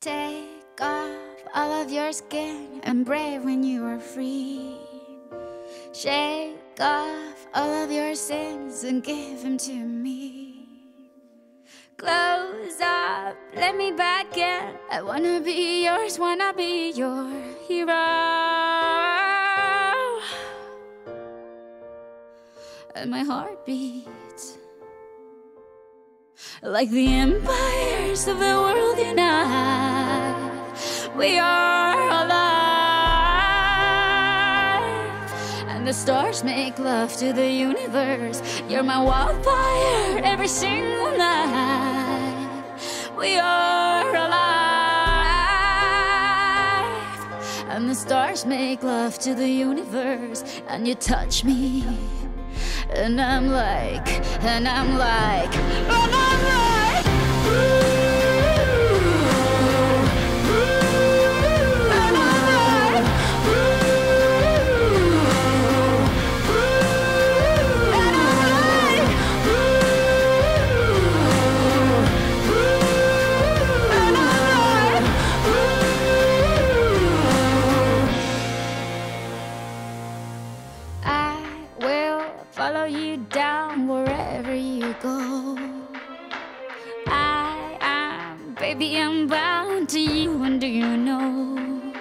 Take off all of your skin and brave when you are free. Shake off all of your sins and give them to me. Close up, let me back in. I wanna be yours, wanna be your hero. And my heart beats like the empires of the world unite. We are alive, and the stars make love to the universe. You're my wildfire every single night. We are alive, and the stars make love to the universe, and you touch me. And I'm like, and I'm like, and I'm like, follow you down wherever you go. I am, baby, I'm bound to you, and do you know?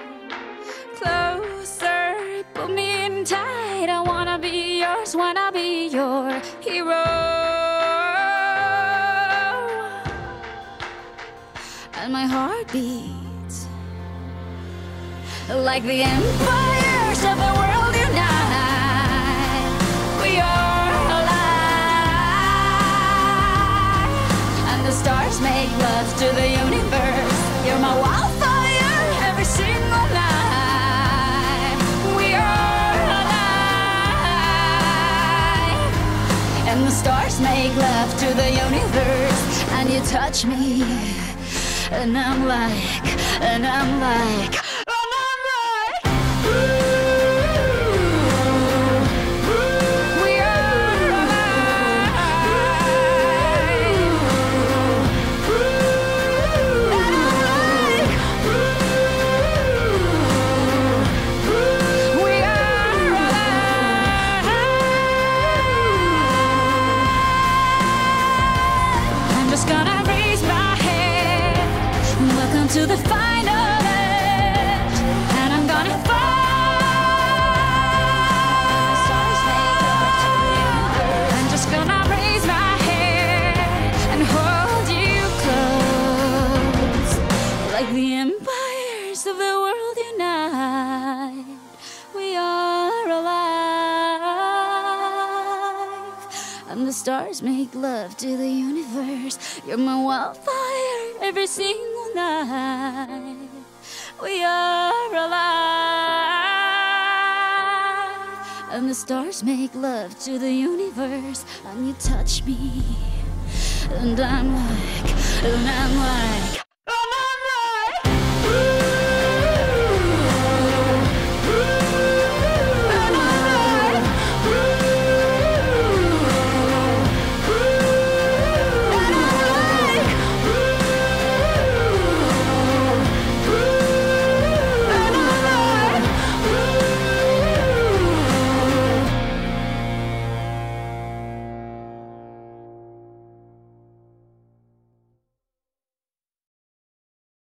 Closer, put me in tight. I wanna be yours, wanna be your hero. And my heart beats like the empires of the world stars make love to the universe, and you touch me, and I'm like, and I'm like. To the final edge, and I'm gonna fall. I'm just gonna raise my head and hold you close, like the empires of the world unite. We are alive, and the stars make love to the universe. You're my wildfire every single night. We are alive, and the stars make love to the universe, and you touch me, and I'm like, and I'm like.